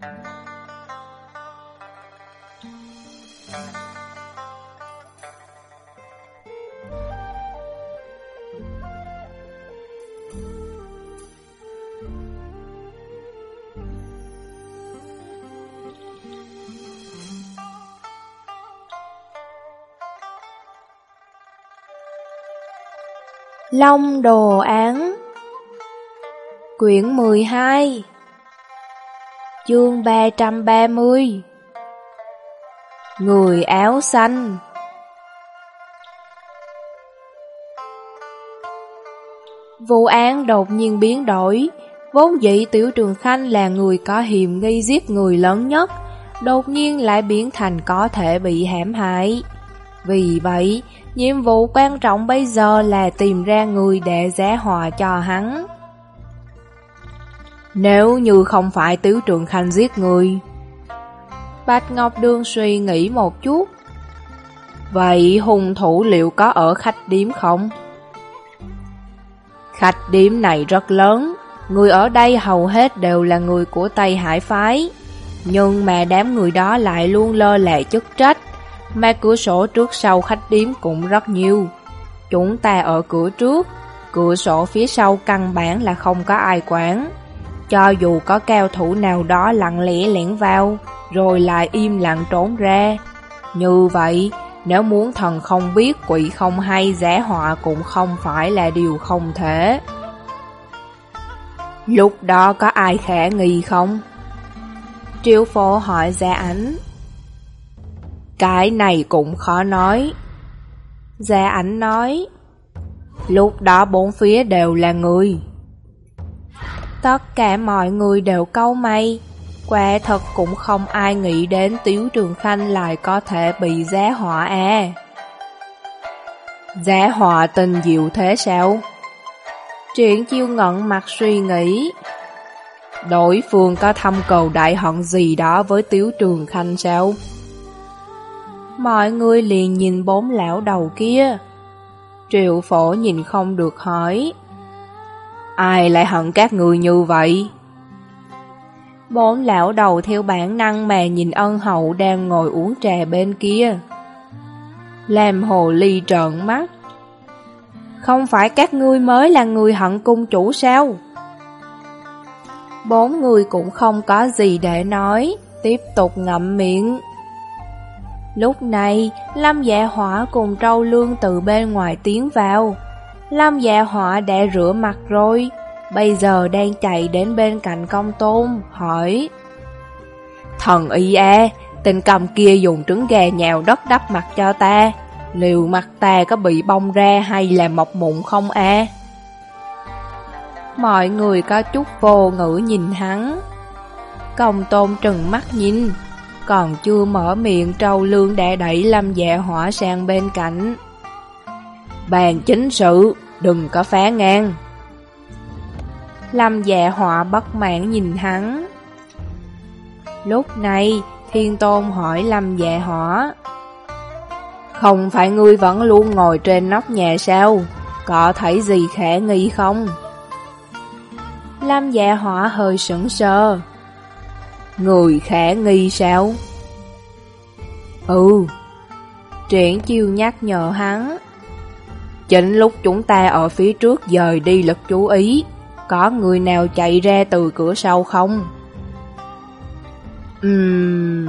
Long Đồ Án Quyển 12 Chương 330 Người áo xanh. Vụ án đột nhiên biến đổi. Vốn dĩ Tiểu Trường Khanh là người có hiểm nghi giết người lớn nhất Đột nhiên lại biến thành có thể bị hãm hại. Vì vậy, Nhiệm vụ quan trọng bây giờ là tìm ra người để giá hòa cho hắn. Nếu như không phải tứ trường khanh giết người, Bạch Ngọc Đương suy nghĩ một chút. Vậy hung thủ liệu có ở khách điếm không? Khách điếm này rất lớn, người ở đây hầu hết đều là người của Tây Hải Phái. Nhưng mà đám người đó lại luôn lơ lệ chức trách, mà cửa sổ trước sau khách điếm cũng rất nhiều. Chúng ta ở cửa trước, cửa sổ phía sau căn bản là không có ai quản. Cho dù có cao thủ nào đó lặng lẽ lẻn vào, rồi lại im lặng trốn ra. Như vậy, nếu muốn thần không biết quỷ không hay giả họa cũng không phải là điều không thể. Lúc đó có ai khả nghi không? Triệu phổ hỏi gia ảnh. Cái này cũng khó nói. Gia ảnh nói, lúc đó bốn phía đều là người. Tất cả mọi người đều câu mây quả thật cũng không ai nghĩ đến Tiếu Trường Khanh lại có thể bị giá họa à. E. Giá họa tình diệu thế sao? Triển chiêu ngẩn mặt suy nghĩ. Đối phương có thăm cầu đại hận gì đó với Tiếu Trường Khanh sao? Mọi người liền nhìn bốn lão đầu kia. Triệu phổ nhìn không được hỏi. Ai lại hận các người như vậy? Bốn lão đầu theo bản năng mà nhìn ân hậu đang ngồi uống trà bên kia. Làm hồ ly trợn mắt. Không phải các ngươi mới là người hận cung chủ sao? Bốn người cũng không có gì để nói, tiếp tục ngậm miệng. Lúc này, Lâm Dạ Hỏa cùng Trâu Lương từ bên ngoài tiến vào. Lâm Dạ Hỏa đã rửa mặt rồi, bây giờ đang chạy đến bên cạnh công tôn, hỏi. Thần y e, a, tên cầm kia dùng trứng gà nhào đất đắp mặt cho ta, liều mặt ta có bị bong ra hay là mọc mụn không a? Mọi người có chút vô ngữ nhìn hắn. Công tôn trừng mắt nhìn, còn chưa mở miệng trâu lương đã đẩy lâm dạ hỏa sang bên cạnh. Bàn chính sự, đừng có phá ngang. Lâm dạ họa bất mãn nhìn hắn. Lúc này, thiên tôn hỏi Lâm dạ họa. Không phải ngươi vẫn luôn ngồi trên nóc nhà sao? Có thấy gì khả nghi không? Lâm dạ họa hơi sững sờ. Người khả nghi sao? Ừ. Triển chiêu nhắc nhở hắn. Chính lúc chúng ta ở phía trước dời đi lực chú ý, có người nào chạy ra từ cửa sau không? Ừm...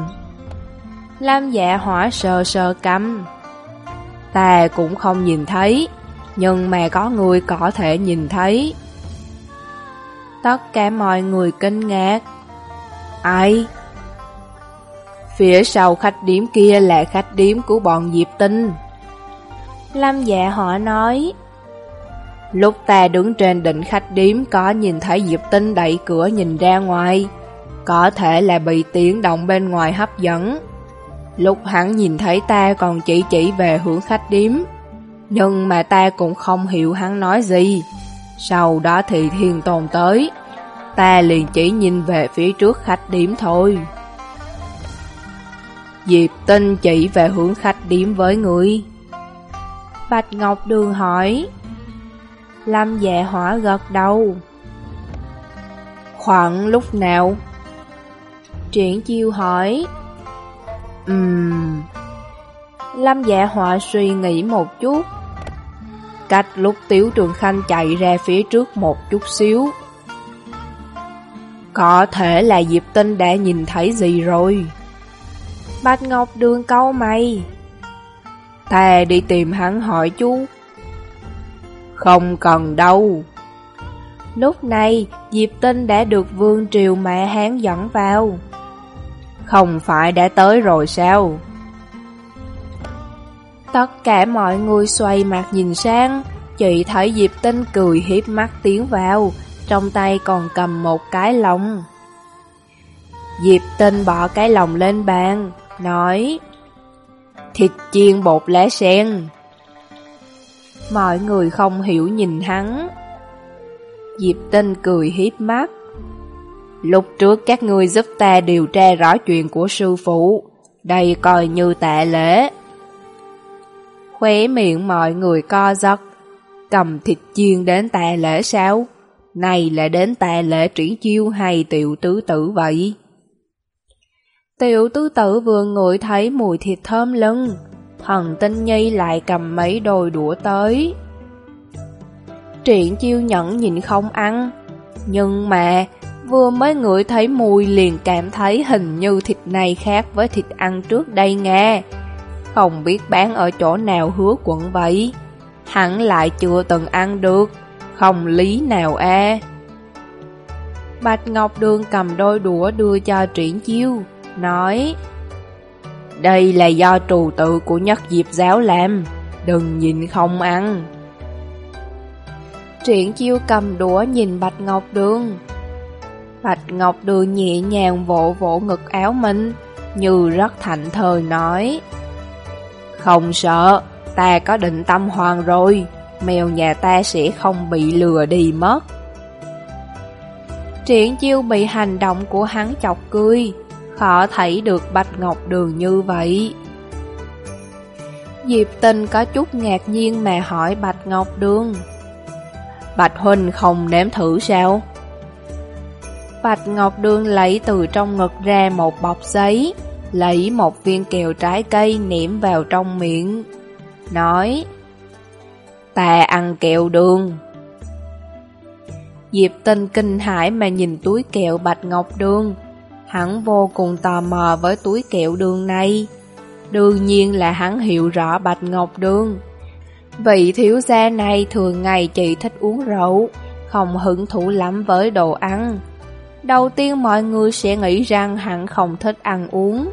Lam dạ hỏa sờ sờ cầm. Ta cũng không nhìn thấy, nhưng mà có người có thể nhìn thấy. Tất cả mọi người kinh ngạc. Ai? Phía sau khách điếm kia là khách điếm của bọn Diệp Tinh. Lâm dạ họ nói, Lúc ta đứng trên đỉnh khách điếm có nhìn thấy Diệp Tinh đẩy cửa nhìn ra ngoài, có thể là bị tiếng động bên ngoài hấp dẫn. Lúc hắn nhìn thấy ta còn chỉ chỉ về hướng khách điếm, nhưng mà ta cũng không hiểu hắn nói gì. Sau đó thì thiên tồn tới, ta liền chỉ nhìn về phía trước khách điếm thôi. Diệp Tinh chỉ về hướng khách điếm với người. Bạch Ngọc Đường hỏi. Lâm dạ hỏa gật đầu. Khoảng lúc nào? Triển chiêu hỏi Ừm Lâm dạ họa suy nghĩ một chút Cách lúc Tiếu Trường Khanh chạy ra phía trước một chút xíu Có thể là Diệp Tinh đã nhìn thấy gì rồi Bạch Ngọc Đường câu mày Ta đi tìm hắn hỏi chú. Không cần đâu. Lúc này, Diệp Tinh đã được Vương Triều mẹ Hán dẫn vào. Không phải đã tới rồi sao? Tất cả mọi người xoay mặt nhìn sang Chị thấy Diệp Tinh cười hiếp mắt tiến vào, Trong tay còn cầm một cái lồng Diệp Tinh bỏ cái lồng lên bàn, Nói Thịt chiên bột lá sen. Mọi người không hiểu nhìn hắn. Diệp Tinh cười hiếp mắt. Lúc trước các ngươi giúp ta điều tra rõ chuyện của sư phụ, Đây coi như tạ lễ. Khóe miệng mọi người co giật. Cầm thịt chiên đến tạ lễ sao? Này là đến tạ lễ triển chiêu hay tiểu tứ tử vậy? Tiểu tứ tử vừa ngửi thấy mùi thịt thơm lưng Thần tinh nhi lại cầm mấy đôi đũa tới. Triển chiêu nhẫn nhìn không ăn, Nhưng mà vừa mới ngửi thấy mùi liền cảm thấy hình như thịt này khác với thịt ăn trước đây nghe. Không biết bán ở chỗ nào hứa quận vậy, Hẳn lại chưa từng ăn được, Không lý nào a Bạch Ngọc Đường cầm đôi đũa đưa cho triển chiêu. Nói Đây là do trù tự của nhất diệp giáo làm Đừng nhìn không ăn. Triển chiêu cầm đũa nhìn Bạch Ngọc Đường. Bạch Ngọc Đường nhẹ nhàng vỗ vỗ ngực áo mình Như rất thạnh thời nói Không sợ, ta có định tâm hoàng rồi Mèo nhà ta sẽ không bị lừa đi mất. Triển chiêu bị hành động của hắn chọc cười Khó thấy được Bạch Ngọc Đường như vậy Diệp Tinh có chút ngạc nhiên mà hỏi Bạch Ngọc Đường Bạch Huynh không nếm thử sao? Bạch Ngọc Đường lấy từ trong ngực ra một bọc giấy, lấy một viên kẹo trái cây ném vào trong miệng, nói Ta ăn kẹo đường. Diệp Tinh kinh hãi mà nhìn túi kẹo Bạch Ngọc Đường, hắn vô cùng tò mò với túi kẹo đường này. Đương nhiên là hắn hiểu rõ Bạch Ngọc Đường. Vị thiếu gia này thường ngày chỉ thích uống rượu, không hứng thú lắm với đồ ăn. Đầu tiên mọi người sẽ nghĩ rằng hắn không thích ăn uống.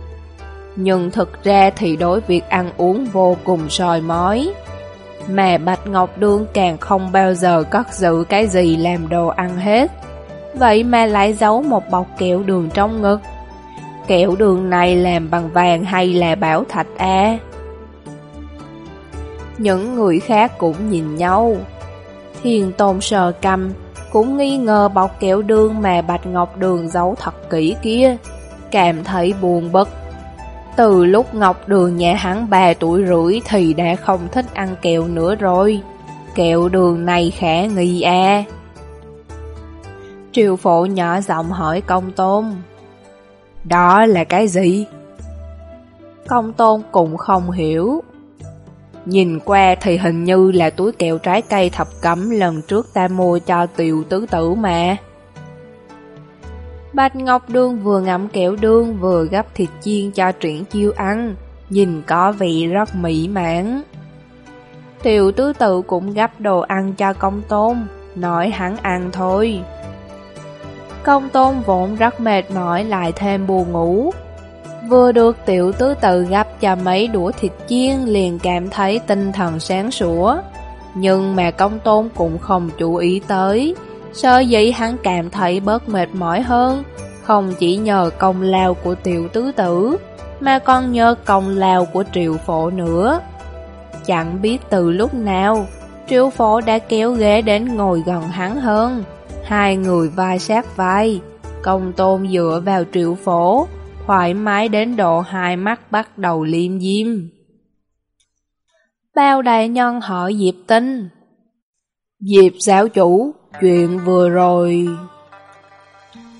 Nhưng thực ra thì đối việc ăn uống vô cùng soi mói. Mà Bạch Ngọc Đương càng không bao giờ cất giữ cái gì làm đồ ăn hết. Vậy mà lại giấu một bọc kẹo đường trong ngực. Kẹo đường này làm bằng vàng hay là bảo thạch a? Những người khác cũng nhìn nhau. hiền tôn sờ cầm, cũng nghi ngờ bọc kẹo đường mà Bạch Ngọc Đường giấu thật kỹ kia, cảm thấy buồn bực. Từ lúc Ngọc Đường nhà hắn 3 tuổi rưỡi thì đã không thích ăn kẹo nữa rồi. Kẹo đường này khả nghi à. Triều phụ nhỏ giọng hỏi công tôn. Đó là cái gì? Công tôn cũng không hiểu. Nhìn qua thì hình như là túi kẹo trái cây thập cẩm lần trước ta mua cho tiểu tứ tử mà. Bạch Ngọc Đương vừa ngậm kẹo đương vừa gấp thịt chiên cho triển chiêu ăn, nhìn có vị rất mỹ mãn. Tiểu tứ tự cũng gấp đồ ăn cho công tôn, nói hắn ăn thôi. Công tôn vốn rất mệt mỏi lại thêm buồn ngủ, Vừa được tiểu tứ tự gấp cho mấy đũa thịt chiên liền cảm thấy tinh thần sáng sủa. Nhưng mà công tôn cũng không chú ý tới. Sơ dĩ hắn cảm thấy bớt mệt mỏi hơn, không chỉ nhờ công lao của tiểu tứ tử, mà còn nhờ công lao của triệu phổ nữa. Chẳng biết từ lúc nào, triệu phổ đã kéo ghế đến ngồi gần hắn hơn. Hai người vai sát vai, công tôn dựa vào triệu phổ, thoải mái đến độ hai mắt bắt đầu liêm diêm. Bao đại nhân hỏi Diệp Tinh. Diệp giáo chủ, chuyện vừa rồi...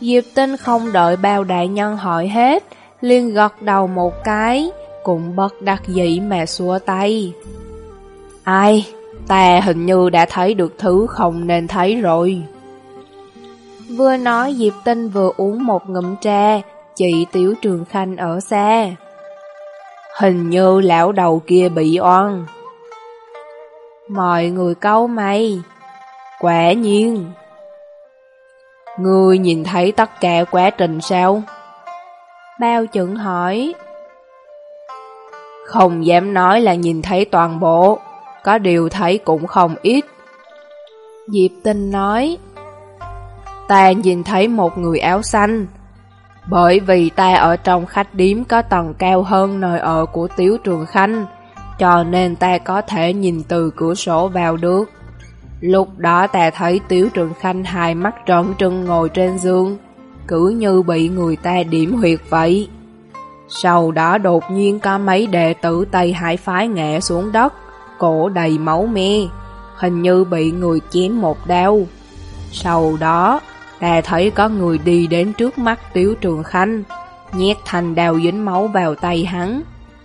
Diệp Tinh không đợi bao đại nhân hỏi hết, liền gật đầu một cái, cũng bất đắc dĩ mà xua tay. Ai, ta hình như đã thấy được thứ không nên thấy rồi. Vừa nói Diệp Tinh vừa uống một ngụm trà, chị Tiểu Trường Khanh ở xa. Hình như lão đầu kia bị oan. Mọi người câu mày. Quả nhiên. Người nhìn thấy tất cả quá trình sao? Bao chuẩn hỏi. Không dám nói là nhìn thấy toàn bộ, có điều thấy cũng không ít. Diệp Tinh nói. Ta nhìn thấy một người áo xanh, bởi vì ta ở trong khách điếm có tầng cao hơn nơi ở của Tiếu Trường Khanh, cho nên ta có thể nhìn từ cửa sổ vào được. Lúc đó ta thấy Tiếu Trường Khanh hai mắt trợn trừng ngồi trên giường, cứ như bị người ta điểm huyệt vậy. Sau đó đột nhiên có mấy đệ tử Tây Hải Phái ngã xuống đất, cổ đầy máu me, hình như bị người chém một đau. Sau đó, đã thấy có người đi đến trước mắt Tiếu Trường Khanh, nhét thành đào dính máu vào tay hắn,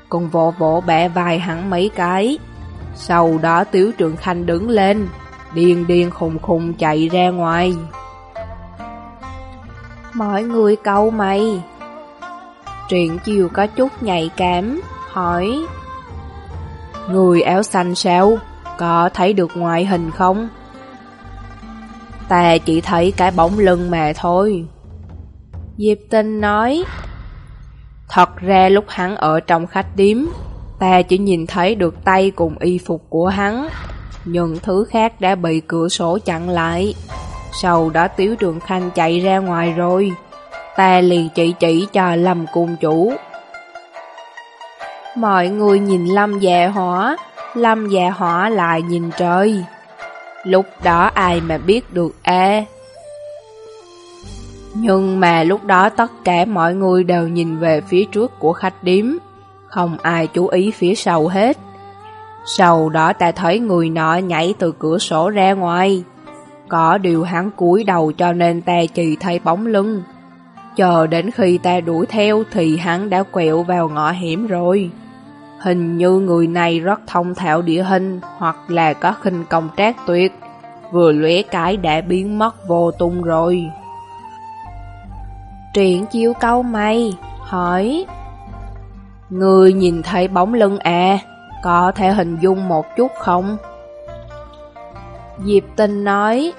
còn vỗ vỗ bẻ vai hắn mấy cái. Sau đó Tiếu Trường Khanh đứng lên, điên điên khùng khùng chạy ra ngoài. Mọi người câu mày. Truyện chiều có chút nhạy cảm, hỏi Người áo xanh sao? Có thấy được ngoại hình không? Ta chỉ thấy cái bóng lưng mà thôi. Diệp Tinh nói, Thật ra lúc hắn ở trong khách điếm, Ta chỉ nhìn thấy được tay cùng y phục của hắn. Nhưng thứ khác đã bị cửa sổ chặn lại. Sau đó Tiếu Trường Khanh chạy ra ngoài rồi. Ta liền chỉ chỉ cho Lâm Cung Chủ. Mọi người nhìn Lâm dạ hỏa. Lâm dạ hỏa lại nhìn trời. Lúc đó ai mà biết được a? Nhưng mà lúc đó tất cả mọi người đều nhìn về phía trước của khách điếm. Không ai chú ý phía sau hết. Sau đó ta thấy người nọ nhảy từ cửa sổ ra ngoài. Có điều hắn cúi đầu cho nên ta chỉ thấy bóng lưng. Chờ đến khi ta đuổi theo thì hắn đã quẹo vào ngõ hiểm rồi. Hình như người này rất thông thạo địa hình hoặc là có khinh công trác tuyệt, vừa lóe cái đã biến mất vô tung rồi. Triển chiếu câu mày, hỏi Người nhìn thấy bóng lưng à, có thể hình dung một chút không? Diệp Tinh nói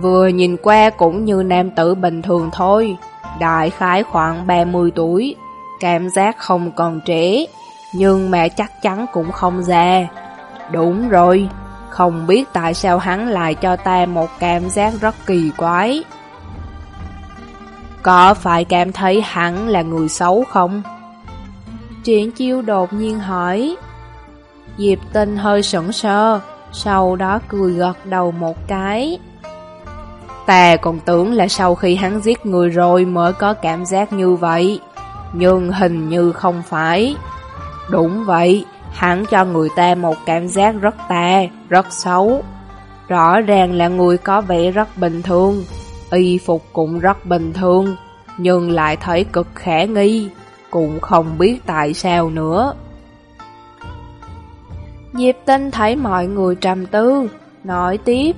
Vừa nhìn qua cũng như nam tử bình thường thôi, đại khái khoảng 30 tuổi, cảm giác không còn trẻ, nhưng mẹ chắc chắn cũng không già. Đúng rồi, không biết tại sao hắn lại cho ta một cảm giác rất kỳ quái. Có phải cảm thấy hắn là người xấu không? Triển chiêu đột nhiên hỏi. Diệp tinh hơi sững sờ, sau đó cười gật đầu một cái. Ta còn tưởng là sau khi hắn giết người rồi mới có cảm giác như vậy, nhưng hình như không phải. Đúng vậy, hắn cho người ta một cảm giác rất tà, rất xấu. Rõ ràng là người có vẻ rất bình thường, y phục cũng rất bình thường, nhưng lại thấy cực khả nghi, cũng không biết tại sao nữa. Diệp Tinh thấy mọi người trầm tư, nói tiếp.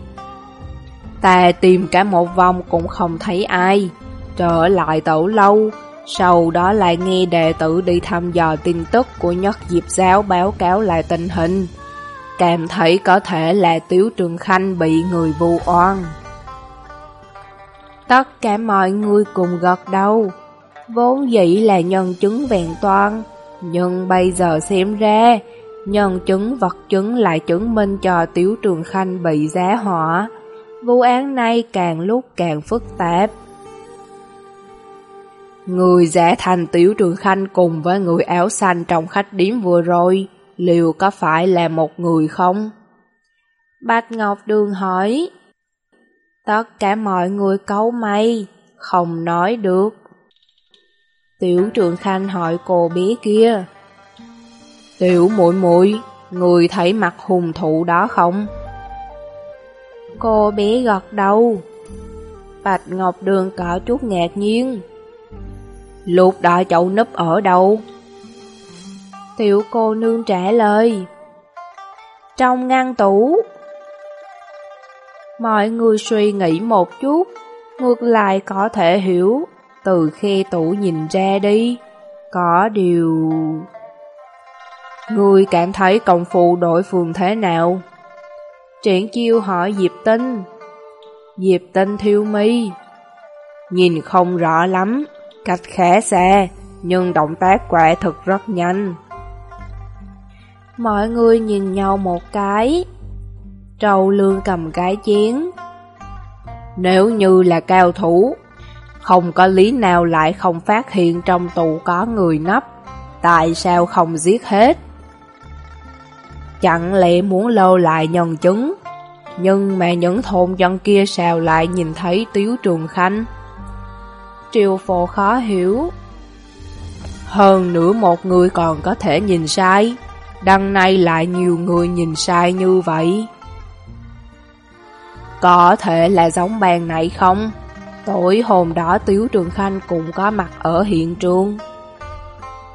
Ta tìm cả một vòng cũng không thấy ai, trở lại tẩu lâu, sau đó lại nghe đệ tử đi thăm dò tin tức của nhất diệp giáo báo cáo lại tình hình. Cảm thấy có thể là Tiếu Trường Khanh bị người vu oan. Tất cả mọi người cùng gật đầu. Vốn dĩ là nhân chứng vẹn toàn, nhưng bây giờ xem ra, nhân chứng vật chứng lại chứng minh cho Tiếu Trường Khanh bị giá họa. Vụ án này càng lúc càng phức tạp. Người giả thành Tiểu Trường Khanh cùng với người áo xanh trong khách điếm vừa rồi, liệu có phải là một người không? Bạch Ngọc Đường hỏi. Tất cả mọi người câu mây, không nói được. Tiểu Trường Khanh hỏi cô bé kia. Tiểu muội muội, người thấy mặt hùng thụ đó không? Cô bé gật đầu. Bạch Ngọc Đường có chút ngạc nhiên. Lục đại chậu núp ở đâu? Tiểu cô nương trả lời. Trong ngăn tủ. Mọi người suy nghĩ một chút, ngược lại có thể hiểu, từ khi tủ nhìn ra đi, có điều... Người cảm thấy công phu đối phương thế nào? Triển chiêu hỏi Diệp Tinh. Diệp Tinh thiêu mi. Nhìn không rõ lắm, cách khẽ xa, nhưng động tác quả thực rất nhanh. Mọi người nhìn nhau một cái. trâu lương cầm cái chén. Nếu như là cao thủ, không có lý nào lại không phát hiện trong tù có người nấp. Tại sao không giết hết? Chẳng lẽ muốn lâu lại nhân chứng Nhưng mà những thôn dân kia sao lại nhìn thấy Tiếu Trường Khanh Triều phổ khó hiểu Hơn nữa một người còn có thể nhìn sai, Đằng này lại nhiều người nhìn sai như vậy Có thể là giống bàn này không? Tối hôm đó Tiếu Trường Khanh cũng có mặt ở hiện trường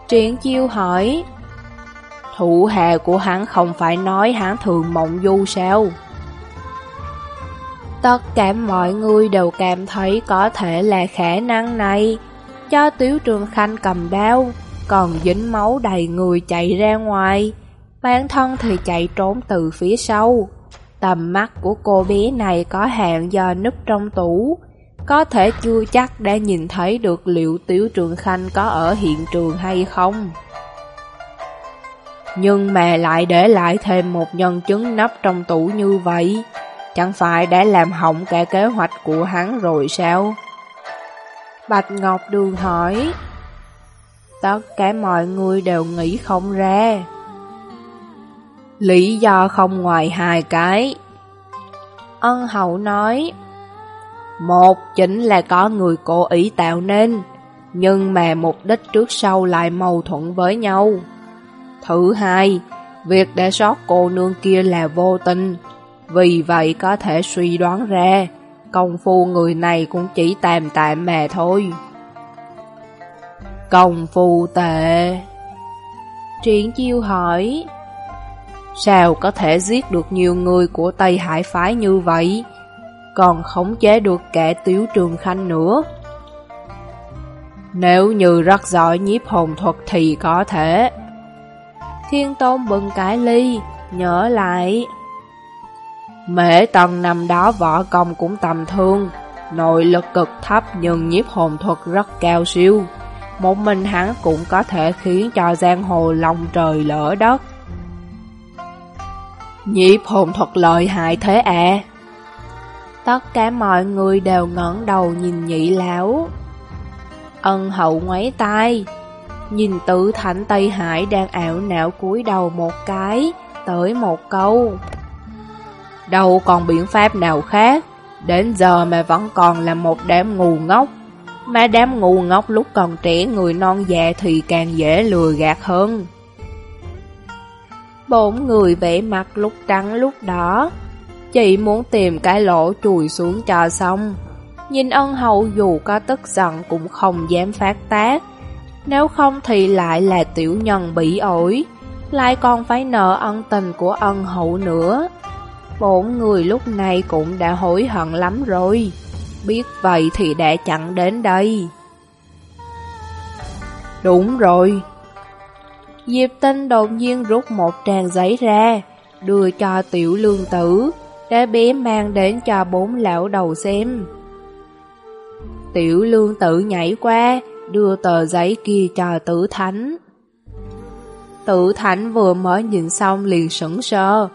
Triển chiêu hỏi, Thủ hạ của hắn không phải nói hắn thường mộng du sao? Tất cả mọi người đều cảm thấy có thể là khả năng này. Cho Tiếu Trường Khanh cầm đao, còn dính máu đầy người chạy ra ngoài. Bản thân thì chạy trốn từ phía sau. Tầm mắt của cô bé này có hạn do núp trong tủ. Có thể chưa chắc đã nhìn thấy được liệu Tiếu Trường Khanh có ở hiện trường hay không. Nhưng mà lại để lại thêm một nhân chứng nấp trong tủ như vậy Chẳng phải đã làm hỏng cả kế hoạch của hắn rồi sao? Bạch Ngọc Đường hỏi. Tất cả mọi người đều nghĩ không ra. Lý do không ngoài hai cái. Ân hậu nói Một chính là có người cố ý tạo nên Nhưng mà mục đích trước sau lại mâu thuẫn với nhau. Thứ hai, việc để sót cô nương kia là vô tình, vì vậy có thể suy đoán ra, công phu người này cũng chỉ tạm tạm mà thôi. Công phu tệ Triển chiêu hỏi Sao có thể giết được nhiều người của Tây Hải Phái như vậy Còn khống chế được kẻ tiếu trường khanh nữa Nếu như rất giỏi nhiếp hồn thuật thì có thể Thiên Tôn bừng cái ly, nhớ lại. Mễ tầng năm đó võ công cũng tầm thương, nội lực cực thấp nhưng nhiếp hồn thuật rất cao siêu. Một mình hắn cũng có thể khiến cho giang hồ lòng trời lỡ đất. Nhiếp hồn thuật lợi hại thế à? Tất cả mọi người đều ngẩng đầu nhìn nhị lão. Ân hậu ngoáy tay, Nhìn tự thảnh Tây Hải đang ảo não cúi đầu một cái, tới một câu. Đâu còn biện pháp nào khác, đến giờ mà vẫn còn là một đám ngu ngốc. Mà đám ngu ngốc lúc còn trẻ người non già thì càng dễ lừa gạt hơn. Bốn người vẽ mặt lúc trắng lúc đỏ, chỉ muốn tìm cái lỗ chùi xuống cho xong. Nhìn ân hậu dù có tức giận cũng không dám phát tác, nếu không thì lại là tiểu nhân bị ổi Lại còn phải nợ ân tình của ân hậu nữa Bốn người lúc này cũng đã hối hận lắm rồi. Biết vậy thì đã chặn đến đây. Đúng rồi. Diệp tinh đột nhiên rút một trang giấy ra Đưa cho tiểu lương tử Để bé mang đến cho bốn lão đầu xem. Tiểu lương tử nhảy qua đưa tờ giấy kia cho tử thánh. Tử thánh vừa mới nhìn xong liền sững sờ,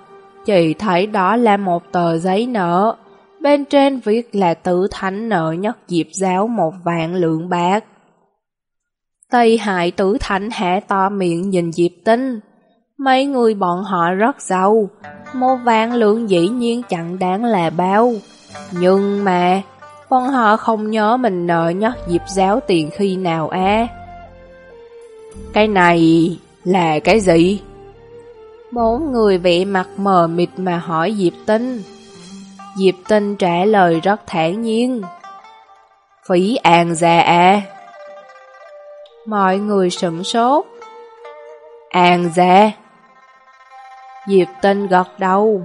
chị thấy đó là một tờ giấy nợ, bên trên viết là tử thánh nợ nhất dịp giáo một vạn lượng bạc. Tây hại tử thánh hẻ to miệng nhìn Diệp Tinh, mấy người bọn họ rất giàu, một vạn lượng dĩ nhiên chẳng đáng là bao, nhưng mà Bọn họ không nhớ mình nợ nhất dịp giáo tiền khi nào á. Cái này là cái gì? Bốn người vị mặt mờ mịt mà hỏi Diệp Tinh. Diệp Tinh trả lời rất thản nhiên. Phí an gia à? Mọi người sửng sốt. An gia. Diệp Tinh gật đầu.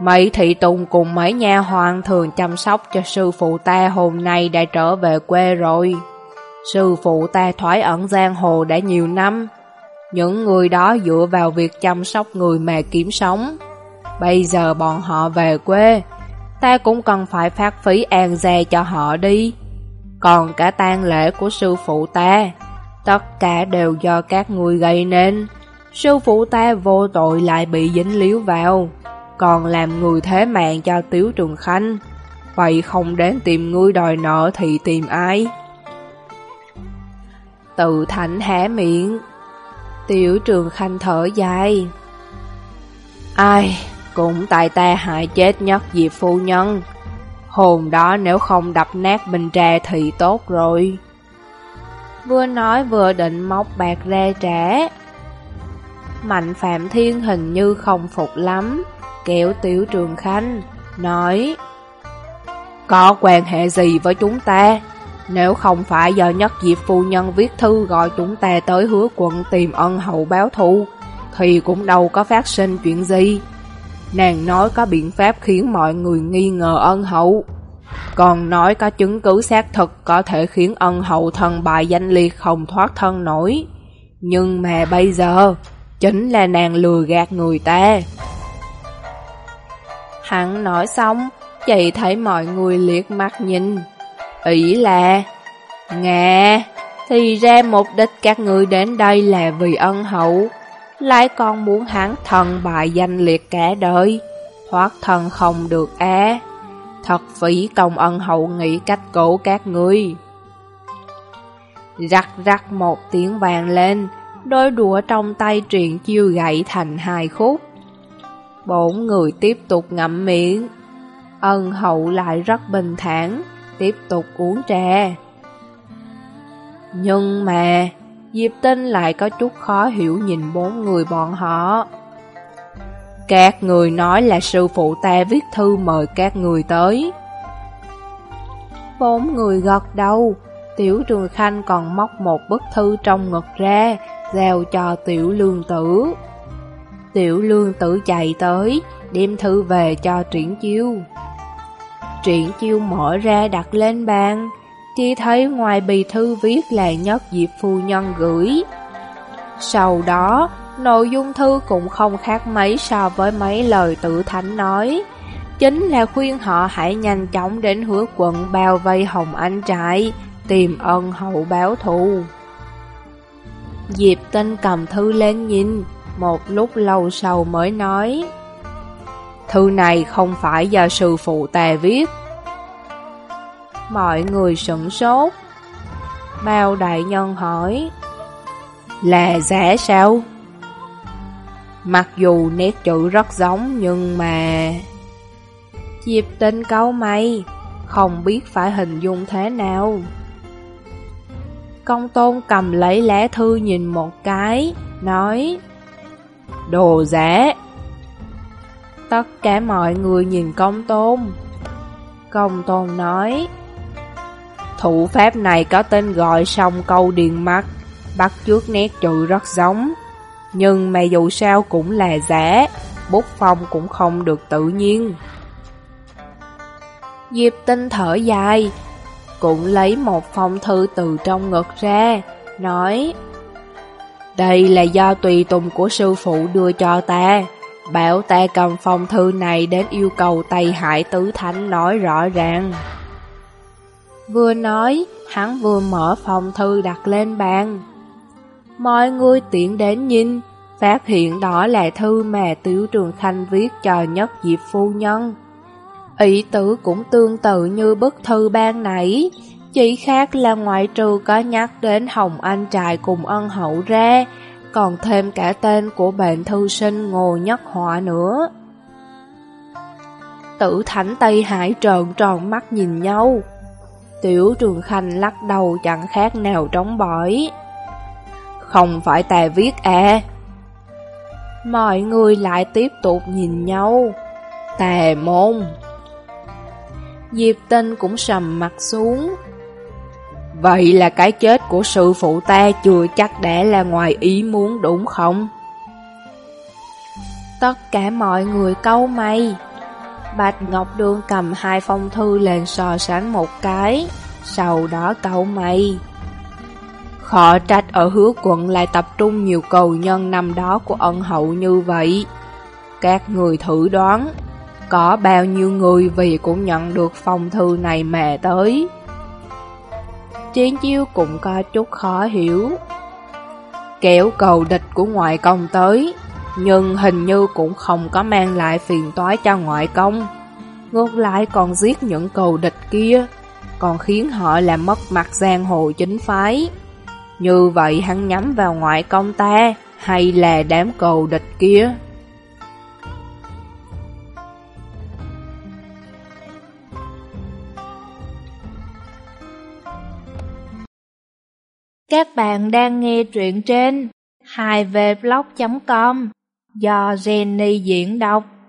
Mấy thị tùng cùng mấy nha hoàng thường chăm sóc cho sư phụ ta hôm nay đã trở về quê rồi. Sư phụ ta thoái ẩn giang hồ đã nhiều năm. Những người đó dựa vào việc chăm sóc người mà kiếm sống. Bây giờ bọn họ về quê, ta cũng cần phải phát phí an gia cho họ đi. Còn cả tang lễ của sư phụ ta, tất cả đều do các người gây nên. Sư phụ ta vô tội lại bị dính líu vào, còn làm người thế mạng cho Tiếu Trường Khanh. Vậy không đến tìm ngươi đòi nợ thì tìm ai? Tự thảnh hé miệng. Tiểu Trường Khanh thở dài. Ai, cũng tại ta hại chết nhất Diệp phu nhân. Hồn đó nếu không đập nát bình trà thì tốt rồi. Vừa nói vừa định móc bạc ra trả. Mạnh Phạm Thiên hình như không phục lắm, kéo Tiểu Trường Khanh, nói Có quan hệ gì với chúng ta? Nếu không phải do nhất diệp phu nhân viết thư gọi chúng ta tới hứa quận tìm ân hậu báo thù, thì cũng đâu có phát sinh chuyện gì. Nàng nói có biện pháp khiến mọi người nghi ngờ ân hậu. Còn nói có chứng cứ xác thực có thể khiến ân hậu thân bại danh liệt không thoát thân nổi. Nhưng mà bây giờ, chính là nàng lừa gạt người ta. Hắn nói xong, chị thấy mọi người liệt mắt nhìn. Ý là, nghe thì ra mục đích các người đến đây là vì ân hậu, lại còn muốn hắn thần bại danh liệt cả đời, thoát thân không được á. Thật phí công ân hậu nghĩ cách cổ các ngươi. Rắc rắc một tiếng vàng lên, đôi đũa trong tay truyền chiêu gãy thành hai khúc. Bốn người tiếp tục ngậm miệng. Ân hậu lại rất bình thản, tiếp tục uống trà. Nhưng mà, Diệp Tinh lại có chút khó hiểu nhìn bốn người bọn họ. Các người nói là sư phụ ta viết thư mời các người tới. Bốn người gật đầu, Tiểu Trường Khanh còn móc một bức thư trong ngực ra, giao cho Tiểu Lương Tử. Tiểu Lương Tử chạy tới, đem thư về cho Triển Chiêu truyện Chiêu mở ra đặt lên bàn, chỉ thấy ngoài bì thư viết là nhất Diệp Phu Nhân gửi. Sau đó, nội dung thư cũng không khác mấy so với mấy lời tự thánh nói. Chính là khuyên họ hãy nhanh chóng đến hứa quận bao vây Hồng Anh trại, tìm ân hậu báo thù. Diệp Tinh cầm thư lên nhìn, một lúc lâu sau mới nói Thư này không phải do sư phụ ta viết Mọi người sửng sốt Bao đại nhân hỏi Là giả sao? Mặc dù nét chữ rất giống nhưng mà... Diệp tinh câu mày, không biết phải hình dung thế nào. Công tôn cầm lấy lá thư nhìn một cái, nói Đồ giả Tất cả mọi người nhìn công tôn. Công tôn nói, Thủ pháp này có tên gọi song câu điền mắt, Bắt trước nét chữ rất giống. Nhưng mà dù sao cũng là giả, Bút phong cũng không được tự nhiên. Diệp tinh thở dài, Cũng lấy một phong thư từ trong ngực ra, Nói, Đây là do tùy tùng của sư phụ đưa cho ta. Bảo ta cầm phong thư này đến yêu cầu Tây Hải Tứ Thánh nói rõ ràng. Vừa nói, hắn vừa mở phong thư đặt lên bàn. Mọi người tiện đến nhìn Phát hiện đó là thư mà Tiểu Trường Khanh viết cho nhất diệp phu nhân. Ý tử cũng tương tự như bức thư ban nãy, chỉ khác là ngoại trừ có nhắc đến Hồng Anh Trại cùng ân hậu ra, còn thêm cả tên của bệnh thư sinh Ngô Nhất Họa nữa. Tử Thánh Tây Hải trợn tròn mắt nhìn nhau. Tiểu Trường Khanh lắc đầu chẳng khác nào trống bỏi. Không phải ta viết à. Mọi người lại tiếp tục nhìn nhau. Tà môn. Diệp Tinh cũng sầm mặt xuống. Vậy là cái chết của sư phụ ta chưa chắc đã là ngoài ý muốn đúng không? Tất cả mọi người câu mày. Bạch Ngọc Đường cầm hai phong thư lên so sánh một cái, sau đó câu mày. Khó trách ở hứa quận lại tập trung nhiều cầu nhân năm đó của ân hậu như vậy. Các người thử đoán, có bao nhiêu người vì cũng nhận được phong thư này mà tới. Chiến chiêu cũng có chút khó hiểu. Kéo cầu địch của ngoại công tới, nhưng hình như cũng không có mang lại phiền toái cho ngoại công. Ngược lại còn giết những cầu địch kia, còn khiến họ làm mất mặt giang hồ chính phái. Như vậy hắn nhắm vào ngoại công ta, hay là đám cầu địch kia? Các bạn đang nghe truyện trên 2vblog.com do Jenny diễn đọc.